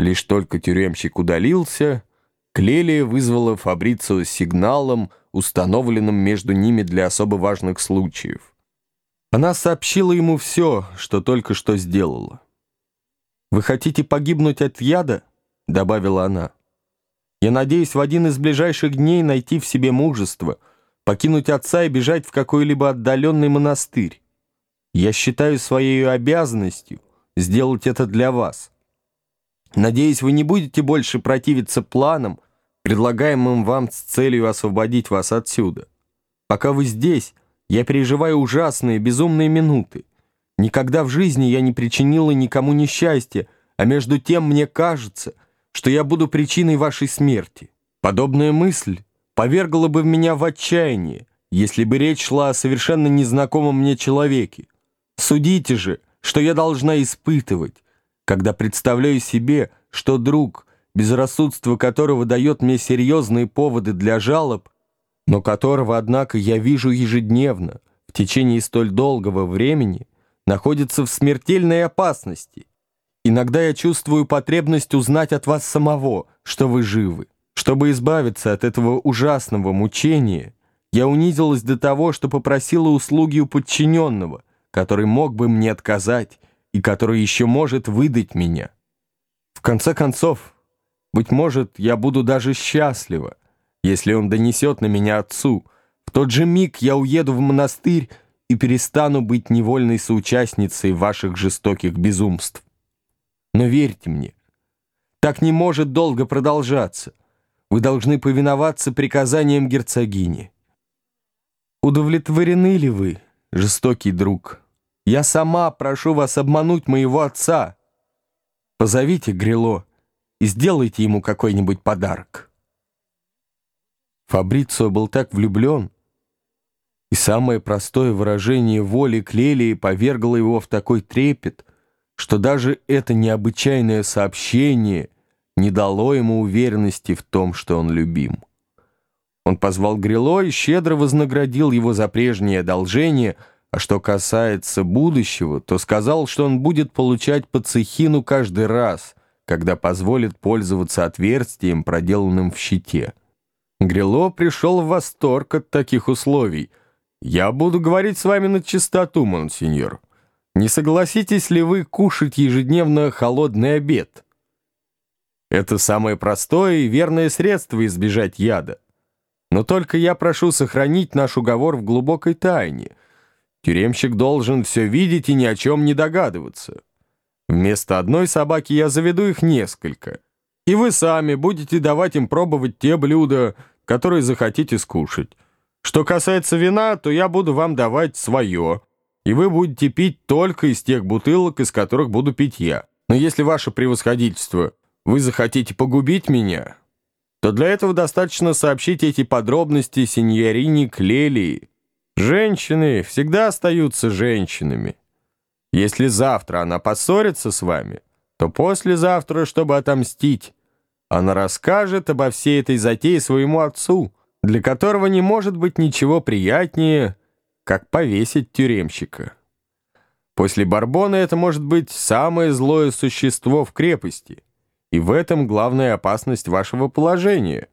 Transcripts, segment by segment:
Лишь только тюремщик удалился, Клелия вызвала Фабрицио сигналом, установленным между ними для особо важных случаев. Она сообщила ему все, что только что сделала. «Вы хотите погибнуть от яда?» — добавила она. «Я надеюсь в один из ближайших дней найти в себе мужество, покинуть отца и бежать в какой-либо отдаленный монастырь. Я считаю своей обязанностью сделать это для вас. Надеюсь, вы не будете больше противиться планам, предлагаемым вам с целью освободить вас отсюда. Пока вы здесь, я переживаю ужасные, безумные минуты. Никогда в жизни я не причинила никому несчастья, а между тем мне кажется, что я буду причиной вашей смерти. Подобная мысль повергла бы меня в отчаяние, если бы речь шла о совершенно незнакомом мне человеке. Судите же, что я должна испытывать, когда представляю себе, что друг, безрассудство которого дает мне серьезные поводы для жалоб, но которого, однако, я вижу ежедневно, в течение столь долгого времени, находится в смертельной опасности. Иногда я чувствую потребность узнать от вас самого, что вы живы. Чтобы избавиться от этого ужасного мучения, я унизилась до того, что попросила услуги у подчиненного, который мог бы мне отказать и который еще может выдать меня. В конце концов, быть может, я буду даже счастлива, если он донесет на меня отцу. В тот же миг я уеду в монастырь и перестану быть невольной соучастницей ваших жестоких безумств. Но верьте мне, так не может долго продолжаться. Вы должны повиноваться приказаниям герцогини. Удовлетворены ли вы, жестокий друг? Я сама прошу вас обмануть моего отца. Позовите Грило и сделайте ему какой-нибудь подарок. Фабрицио был так влюблен, и самое простое выражение воли Клелии повергло его в такой трепет, что даже это необычайное сообщение не дало ему уверенности в том, что он любим. Он позвал Грило и щедро вознаградил его за прежнее одолжение, а что касается будущего, то сказал, что он будет получать по цехину каждый раз, когда позволит пользоваться отверстием, проделанным в щите. Грило пришел в восторг от таких условий. «Я буду говорить с вами на чистоту, монсеньор. Не согласитесь ли вы кушать ежедневно холодный обед?» Это самое простое и верное средство избежать яда. Но только я прошу сохранить наш уговор в глубокой тайне. Тюремщик должен все видеть и ни о чем не догадываться. Вместо одной собаки я заведу их несколько. И вы сами будете давать им пробовать те блюда, которые захотите скушать. Что касается вина, то я буду вам давать свое, и вы будете пить только из тех бутылок, из которых буду пить я. Но если ваше превосходительство, вы захотите погубить меня, то для этого достаточно сообщить эти подробности сеньорине Клелии. Женщины всегда остаются женщинами. Если завтра она поссорится с вами, то послезавтра, чтобы отомстить, она расскажет обо всей этой затее своему отцу, для которого не может быть ничего приятнее, как повесить тюремщика. После Барбона это может быть самое злое существо в крепости, и в этом главная опасность вашего положения.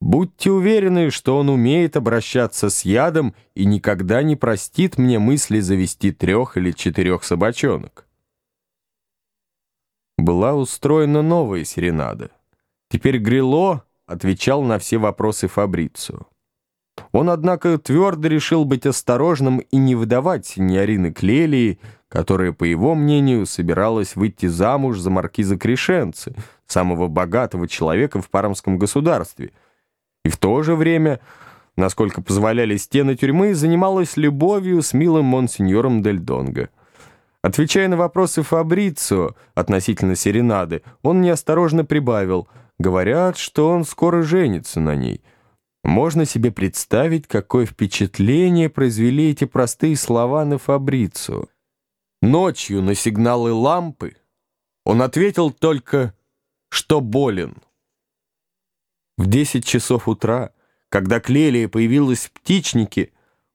Будьте уверены, что он умеет обращаться с ядом и никогда не простит мне мысли завести трех или четырех собачонок. Была устроена новая серенада. Теперь Грило отвечал на все вопросы Фабрицу. Он, однако, твердо решил быть осторожным и не выдавать синьорины Клелии, которая, по его мнению, собиралась выйти замуж за маркиза Крешенцы, самого богатого человека в Пармском государстве, и в то же время, насколько позволяли стены тюрьмы, занималась любовью с милым монсеньором Дель Донго. Отвечая на вопросы Фабрицио относительно серенады, он неосторожно прибавил — Говорят, что он скоро женится на ней. Можно себе представить, какое впечатление произвели эти простые слова на Фабрицу. Ночью на сигналы лампы он ответил только, что болен. В десять часов утра, когда Клелия появилась в птичнике,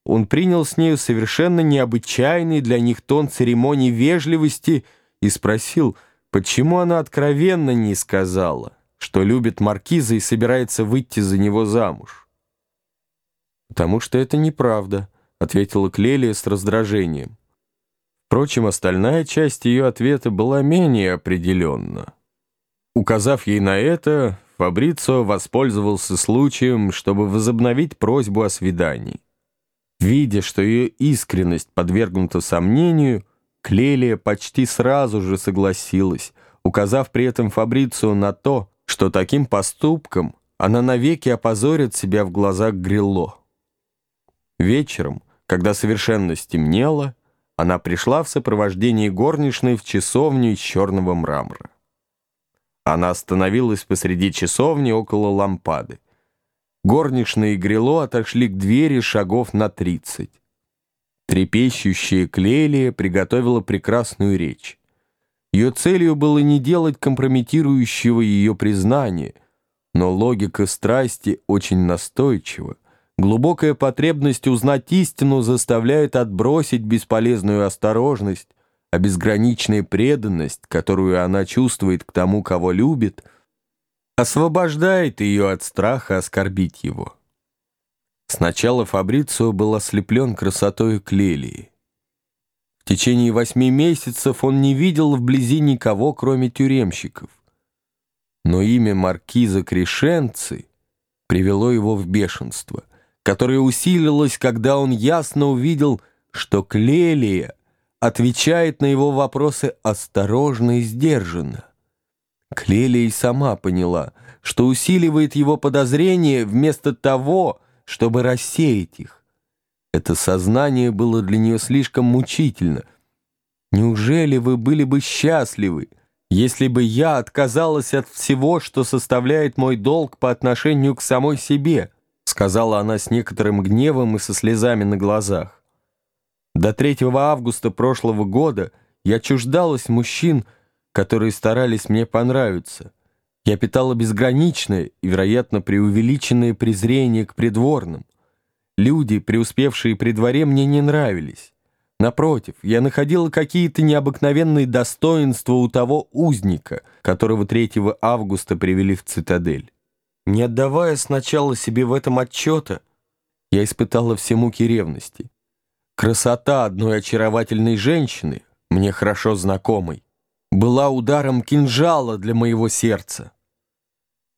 он принял с нею совершенно необычайный для них тон церемонии вежливости и спросил — почему она откровенно не сказала, что любит маркиза и собирается выйти за него замуж? «Потому что это неправда», — ответила Клелия с раздражением. Впрочем, остальная часть ее ответа была менее определенна. Указав ей на это, Фабрицио воспользовался случаем, чтобы возобновить просьбу о свидании. Видя, что ее искренность подвергнута сомнению, Клелия почти сразу же согласилась, указав при этом Фабрицио на то, что таким поступком она навеки опозорит себя в глазах Грилло. Вечером, когда совершенно стемнело, она пришла в сопровождении горничной в часовню из черного мрамора. Она остановилась посреди часовни около лампады. Горничные и Грило отошли к двери шагов на тридцать. Трепещущая Клелия приготовила прекрасную речь. Ее целью было не делать компрометирующего ее признания, но логика страсти очень настойчива. Глубокая потребность узнать истину заставляет отбросить бесполезную осторожность, а безграничная преданность, которую она чувствует к тому, кого любит, освобождает ее от страха оскорбить его. Сначала Фабрицио был ослеплен красотой Клелии. В течение восьми месяцев он не видел вблизи никого, кроме тюремщиков. Но имя маркиза Крешенци привело его в бешенство, которое усилилось, когда он ясно увидел, что Клелия отвечает на его вопросы осторожно и сдержанно. Клелия и сама поняла, что усиливает его подозрения вместо того, чтобы рассеять их. Это сознание было для нее слишком мучительно. Неужели вы были бы счастливы, если бы я отказалась от всего, что составляет мой долг по отношению к самой себе?» сказала она с некоторым гневом и со слезами на глазах. До 3 августа прошлого года я чуждалась мужчин, которые старались мне понравиться. Я питала безграничное и, вероятно, преувеличенное презрение к придворным. Люди, преуспевшие при дворе, мне не нравились. Напротив, я находила какие-то необыкновенные достоинства у того узника, которого 3 августа привели в цитадель. Не отдавая сначала себе в этом отчета, я испытала все муки ревности. Красота одной очаровательной женщины, мне хорошо знакомой, была ударом кинжала для моего сердца.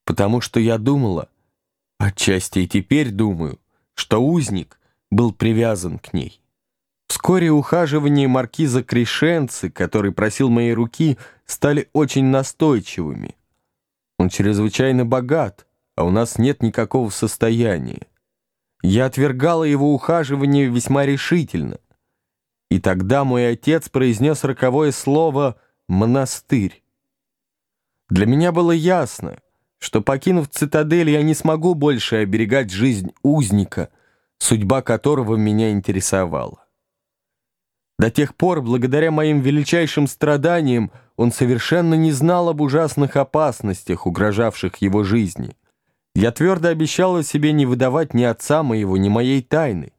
Потому что я думала, отчасти и теперь думаю, что узник был привязан к ней. Вскоре ухаживания маркиза Крешенцы, который просил моей руки, стали очень настойчивыми. Он чрезвычайно богат, а у нас нет никакого состояния. Я отвергала его ухаживание весьма решительно. И тогда мой отец произнес роковое слово «монастырь». Для меня было ясно, что, покинув цитадель, я не смогу больше оберегать жизнь узника, судьба которого меня интересовала. До тех пор, благодаря моим величайшим страданиям, он совершенно не знал об ужасных опасностях, угрожавших его жизни. Я твердо обещала себе не выдавать ни отца моего, ни моей тайны.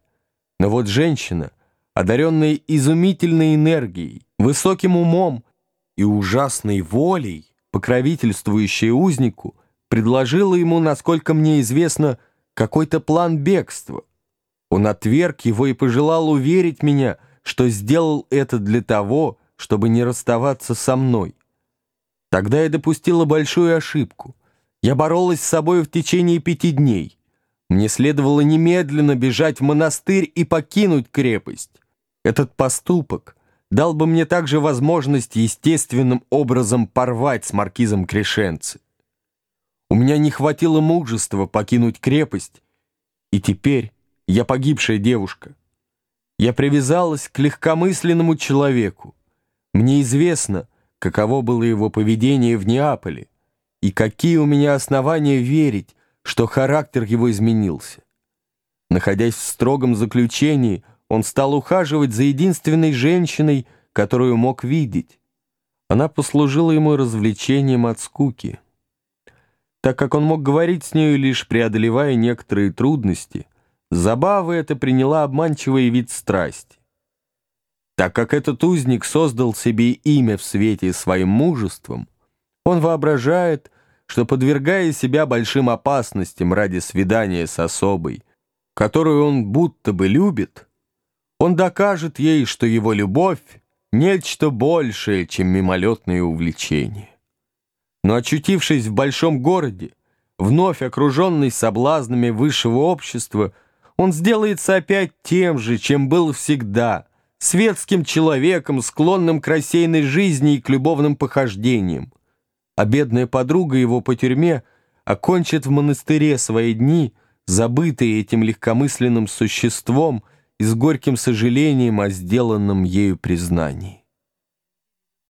Но вот женщина, одаренная изумительной энергией, высоким умом и ужасной волей, покровительствующая узнику, предложила ему, насколько мне известно, какой-то план бегства. Он отверг его и пожелал уверить меня, что сделал это для того, чтобы не расставаться со мной. Тогда я допустила большую ошибку — я боролась с собой в течение пяти дней. Мне следовало немедленно бежать в монастырь и покинуть крепость. Этот поступок дал бы мне также возможность естественным образом порвать с маркизом Крешенци. У меня не хватило мужества покинуть крепость, и теперь я погибшая девушка. Я привязалась к легкомысленному человеку. Мне известно, каково было его поведение в Неаполе. И какие у меня основания верить, что характер его изменился? Находясь в строгом заключении, он стал ухаживать за единственной женщиной, которую мог видеть. Она послужила ему развлечением от скуки. Так как он мог говорить с нею, лишь преодолевая некоторые трудности, забава эта приняла обманчивый вид страсти. Так как этот узник создал себе имя в свете своим мужеством, он воображает, что, подвергая себя большим опасностям ради свидания с особой, которую он будто бы любит, он докажет ей, что его любовь — нечто большее, чем мимолетное увлечение. Но очутившись в большом городе, вновь окруженный соблазнами высшего общества, он сделается опять тем же, чем был всегда, светским человеком, склонным к рассеянной жизни и к любовным похождениям. А бедная подруга его по тюрьме окончит в монастыре свои дни, забытые этим легкомысленным существом и с горьким сожалением о сделанном ею признании.